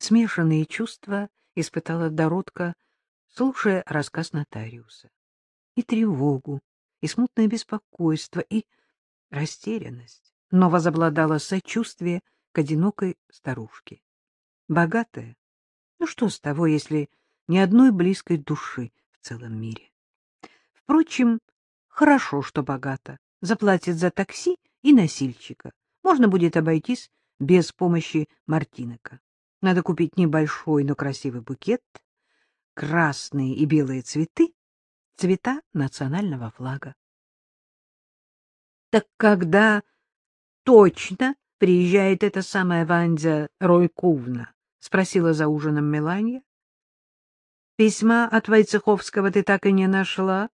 Смешанные чувства испытала Доротка, слушая рассказ нотариуса. И тревогу, и смутное беспокойство, и растерянность. Но возобладало сочувствие к одинокой старушке. Богатая? Ну что с того, если ни одной близкой души в целом мире? Впрочем, хорошо, что богата. Заплатит за такси и носильщика. Можно будет обойтись без помощи Мартинека. Надо купить небольшой, но красивый букет, красные и белые цветы, цвета национального флага. Так когда точно приезжает эта самая Вандя Ройкувна? — спросила за ужином Меланья. — Письма от Войцеховского ты так и не нашла?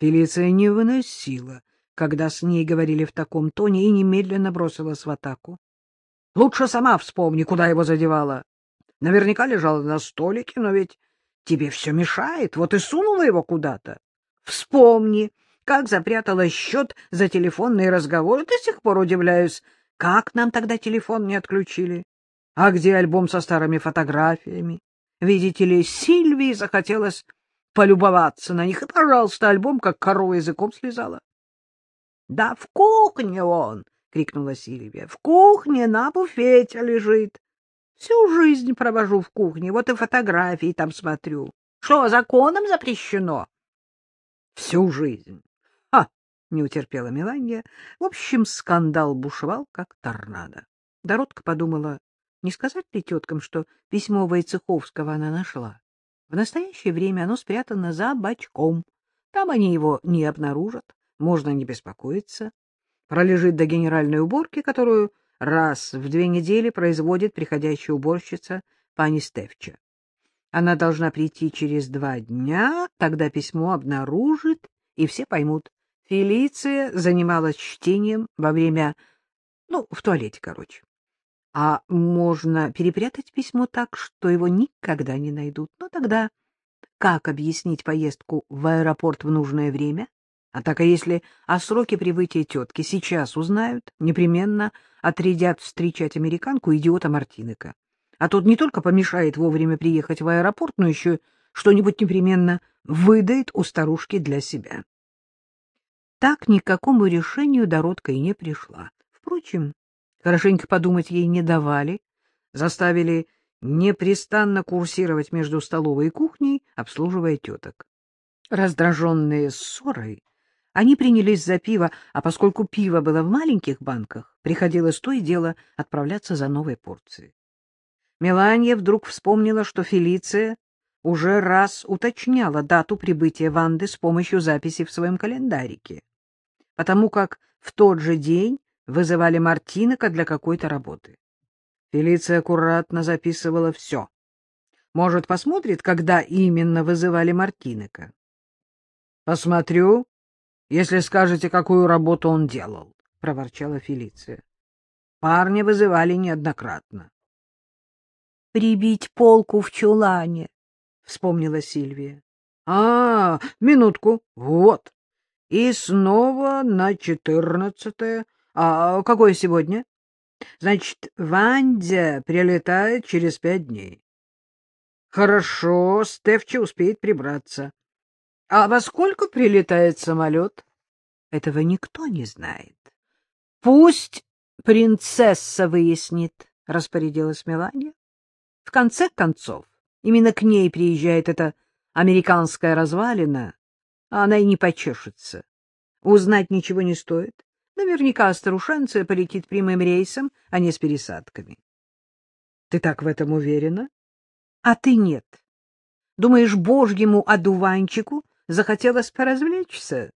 Фелиция не выносила, когда с ней говорили в таком тоне, и немедленно бросилась в атаку. Лучше сама вспомни, куда его задевала. Наверняка лежала на столике, но ведь тебе все мешает, вот и сунула его куда-то. Вспомни, как запрятала счет за телефонные разговоры. До сих пор удивляюсь, как нам тогда телефон не отключили. А где альбом со старыми фотографиями? Видите ли, Сильвии захотелось полюбоваться на них, и, пожалуйста, альбом как корова языком слезала. — Да в кухне он! — крикнула Сильвия. — В кухне на буфете лежит. Всю жизнь провожу в кухне, вот и фотографии там смотрю. Что, законом запрещено? — Всю жизнь. — Ха! — не утерпела Меланья. В общем, скандал бушевал, как торнадо. Доротка подумала, не сказать ли теткам, что письмо Войцеховского она нашла. В настоящее время оно спрятано за бачком. Там они его не обнаружат, можно не беспокоиться пролежит до генеральной уборки, которую раз в две недели производит приходящая уборщица пани Стевча. Она должна прийти через два дня, тогда письмо обнаружит, и все поймут. Фелиция занималась чтением во время... Ну, в туалете, короче. А можно перепрятать письмо так, что его никогда не найдут. Но тогда как объяснить поездку в аэропорт в нужное время? А так, а если о сроке прибытия тетки сейчас узнают, непременно отрядят встречать американку идиота Мартинека. А тот не только помешает вовремя приехать в аэропорт, но еще что-нибудь непременно выдает у старушки для себя. Так ни к какому решению Доротка и не пришла. Впрочем, хорошенько подумать ей не давали, заставили непрестанно курсировать между столовой и кухней, обслуживая теток. Раздраженные ссорой, они принялись за пиво, а поскольку пиво было в маленьких банках, приходилось то и дело отправляться за новой порцией. Меланья вдруг вспомнила, что Фелиция уже раз уточняла дату прибытия Ванды с помощью записи в своем календарике, потому как в тот же день вызывали Мартинека для какой-то работы. Фелиция аккуратно записывала все. Может, посмотрит, когда именно вызывали Мартинека. — Посмотрю, если скажете, какую работу он делал, — проворчала Фелиция. Парня вызывали неоднократно. — Прибить полку в чулане, — вспомнила Сильвия. — А, минутку, вот. И снова на четырнадцатое. А какое сегодня? Значит, Вандя прилетает через пять дней. Хорошо, Стефча успеет прибраться. А во сколько прилетает самолет? Этого никто не знает. Пусть принцесса выяснит, — распорядилась Мелания. В конце концов, именно к ней приезжает эта американская развалина, а она и не почешется. Узнать ничего не стоит. Наверняка старушенция полетит прямым рейсом, а не с пересадками. Ты так в этом уверена? А ты нет. Думаешь, божьему одуванчику захотелось поразвлечься.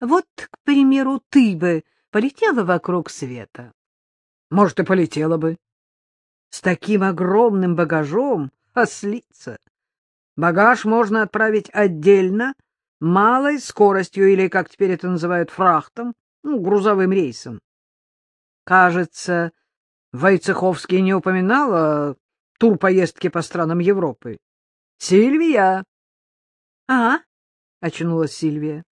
Вот, к примеру, ты бы полетела вокруг света. Может, и полетела бы. С таким огромным багажом ослиться. Багаж можно отправить отдельно, малой скоростью или, как теперь это называют, фрахтом, ну, грузовым рейсом. Кажется, Войцеховский не упоминал о турпоездке по странам Европы. Сильвия! — А? — очнулась Сильвия.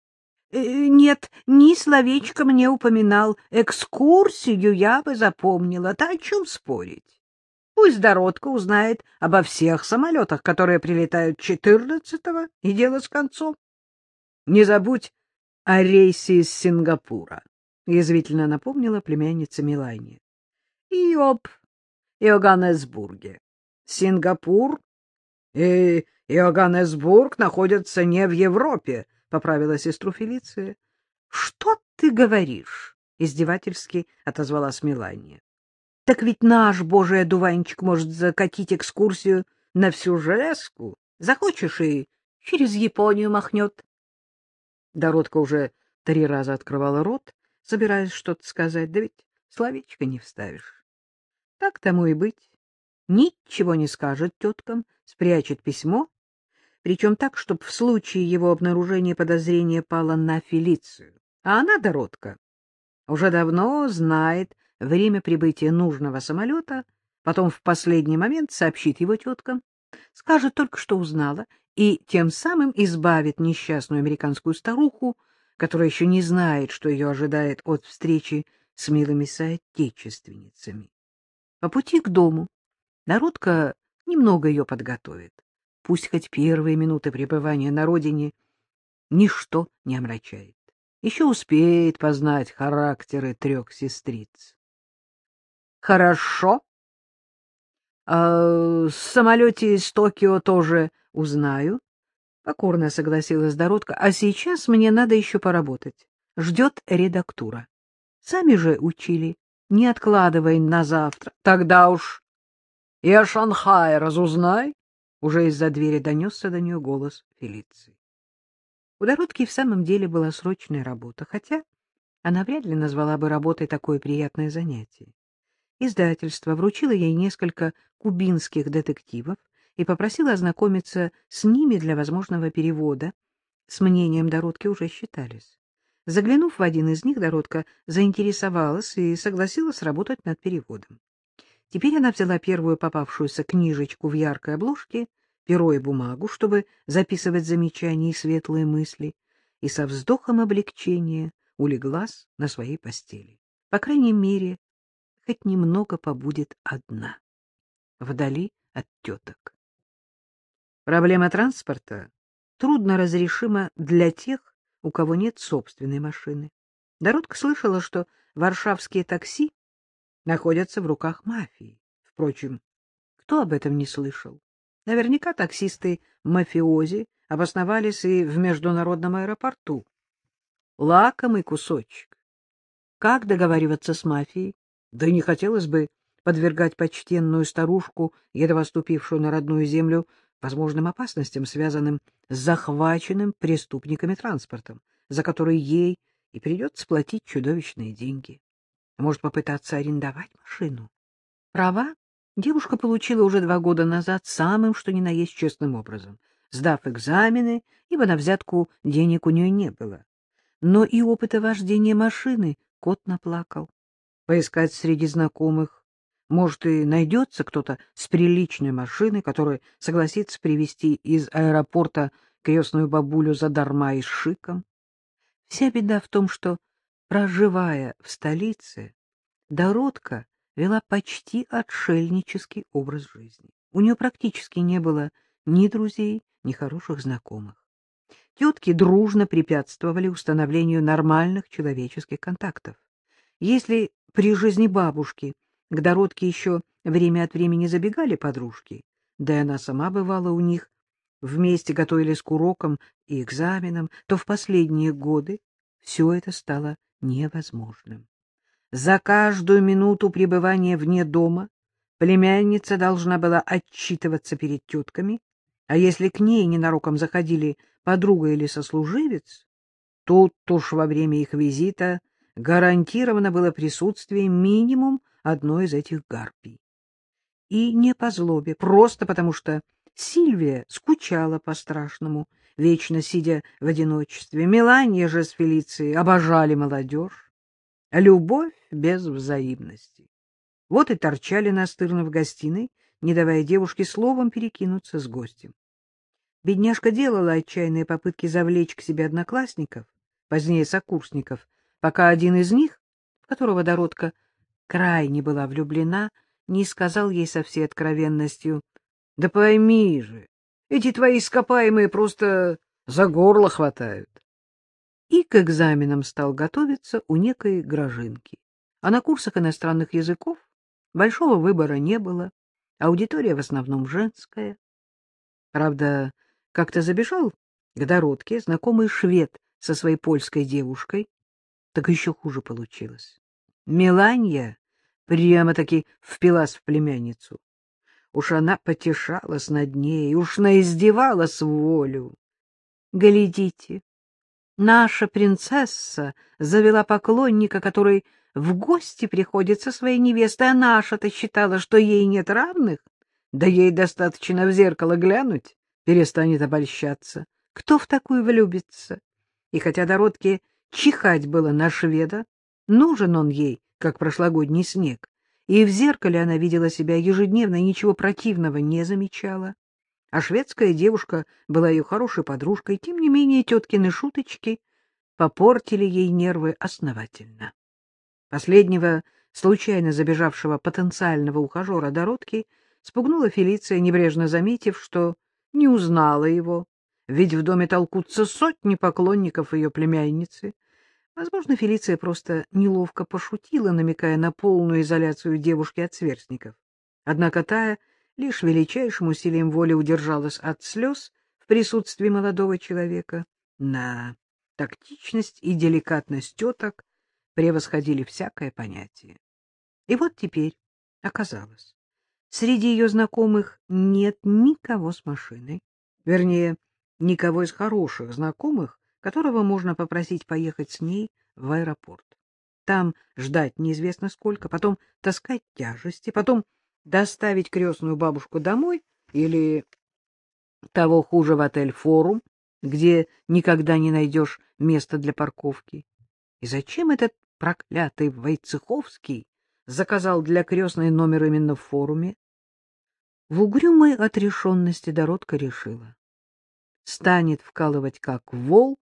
— Нет, ни словечко мне упоминал. Экскурсию я бы запомнила. Да о чем спорить? Пусть Доротка узнает обо всех самолетах, которые прилетают 14-го, и дело с концом. Не забудь о рейсе из Сингапура, — язвительно напомнила племянница Милания. — И об Иоганнесбурге. Сингапур и Иоганнесбург находятся не в Европе, — поправила сестру Фелиция. — Что ты говоришь? — издевательски отозвалась Милания. — Так ведь наш божий одуванчик может закатить экскурсию на всю железку. Захочешь и через Японию махнет. Доротка уже три раза открывала рот, собираясь что-то сказать, да ведь словечко не вставишь. Так тому и быть. Ничего не скажет теткам, спрячет письмо, причем так, чтобы в случае его обнаружения подозрение пало на Фелицию. А она, Доротка, уже давно знает время прибытия нужного самолета, потом в последний момент сообщит его теткам, скажет только, что узнала, и тем самым избавит несчастную американскую старуху, которая еще не знает, что ее ожидает от встречи с милыми соотечественницами. По пути к дому народка немного ее подготовит. Пусть хоть первые минуты пребывания на родине ничто не омрачает. Еще успеет познать характеры трех сестриц. — Хорошо. А, — В самолете из Токио тоже узнаю. Покорно согласилась Доротка. — А сейчас мне надо еще поработать. Ждет редактура. Сами же учили. Не откладывай на завтра. Тогда уж и о Шанхае разузнай. Уже из-за двери донесся до нее голос Фелиции. У Доротки в самом деле была срочная работа, хотя она вряд ли назвала бы работой такое приятное занятие. Издательство вручило ей несколько кубинских детективов и попросило ознакомиться с ними для возможного перевода. С мнением Доротки уже считались. Заглянув в один из них, Доротка заинтересовалась и согласилась работать над переводом. Теперь она взяла первую попавшуюся книжечку в яркой обложке перо и бумагу, чтобы записывать замечания и светлые мысли, и со вздохом облегчения улеглась на своей постели. По крайней мере, хоть немного побудет одна, вдали от теток. Проблема транспорта трудно разрешима для тех, у кого нет собственной машины. Доротка слышала, что варшавские такси находятся в руках мафии. Впрочем, кто об этом не слышал? Наверняка таксисты-мафиози обосновались и в международном аэропорту. Лакомый кусочек. Как договариваться с мафией? Да не хотелось бы подвергать почтенную старушку, едва ступившую на родную землю, возможным опасностям, связанным с захваченным преступниками транспортом, за который ей и придется платить чудовищные деньги. Может, попытаться арендовать машину? Права девушка получила уже два года назад самым, что ни на есть, честным образом, сдав экзамены, ибо на взятку денег у нее не было. Но и опыта вождения машины кот наплакал. Поискать среди знакомых, может, и найдется кто-то с приличной машиной, который согласится привезти из аэропорта крестную бабулю задарма и с шиком. Вся беда в том, что, проживая в столице, Доротка вела почти отшельнический образ жизни. У нее практически не было ни друзей, ни хороших знакомых. Тетки дружно препятствовали установлению нормальных человеческих контактов. Если при жизни бабушки к Доротке еще время от времени забегали подружки, да и она сама бывала у них, вместе готовились к урокам и экзаменам, то в последние годы все это стало невозможным. За каждую минуту пребывания вне дома племянница должна была отчитываться перед тетками, а если к ней ненароком заходили подруга или сослуживец, тут уж во время их визита гарантировано было присутствие минимум одной из этих гарпий. И не по злобе, просто потому что Сильвия скучала по-страшному, вечно сидя в одиночестве. Мелания же с Фелицией обожали молодежь. Любовь без взаимности. Вот и торчали настырно в гостиной, не давая девушке словом перекинуться с гостем. Бедняжка делала отчаянные попытки завлечь к себе одноклассников, позднее сокурсников, пока один из них, в которого Доротка крайне была влюблена, не сказал ей со всей откровенностью. — Да пойми же, эти твои ископаемые просто за горло хватают. И к экзаменам стал готовиться у некой Грожинки. А на курсах иностранных языков большого выбора не было, аудитория в основном женская. Правда, как-то забежал к Дородке знакомый швед со своей польской девушкой, так еще хуже получилось. Меланья прямо-таки впилась в племянницу. Уж она потешалась над ней, уж наиздевалась в волю. Глядите, наша принцесса завела поклонника, который в гости приходит со своей невестой, а наша-то считала, что ей нет равных. Да ей достаточно в зеркало глянуть, перестанет обольщаться. Кто в такую влюбится? И хотя Дородке чихать было на шведа, нужен он ей, как прошлогодний снег, и в зеркале она видела себя ежедневно и ничего противного не замечала. А шведская девушка была ее хорошей подружкой, тем не менее теткины шуточки попортили ей нервы основательно. Последнего, случайно забежавшего потенциального ухажера Дородки, спугнула Фелиция, небрежно заметив, что не узнала его, ведь в доме толкутся сотни поклонников ее племянницы. Возможно, Фелиция просто неловко пошутила, намекая на полную изоляцию девушки от сверстников. Однако Тая лишь величайшим усилием воли удержалась от слез в присутствии молодого человека. На тактичность и деликатность теток превосходили всякое понятие. И вот теперь оказалось, среди ее знакомых нет никого с машиной, вернее, никого из хороших знакомых, которого можно попросить поехать с ней в аэропорт. Там ждать неизвестно сколько, потом таскать тяжести, потом доставить крестную бабушку домой или, того хуже, в отель «Форум», где никогда не найдешь места для парковки. И зачем этот проклятый Войцеховский заказал для крестной номер именно в «Форуме»? В угрюмой отрешенности Доротка решила. Станет вкалывать как вол,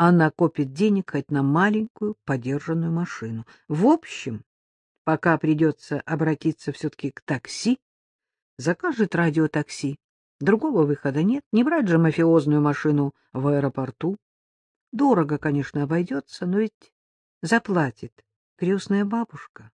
а накопит денег хоть на маленькую подержанную машину. В общем, Пока придется обратиться все-таки к такси, закажет радиотакси. Другого выхода нет, не брать же мафиозную машину в аэропорту. Дорого, конечно, обойдется, но ведь заплатит крестная бабушка.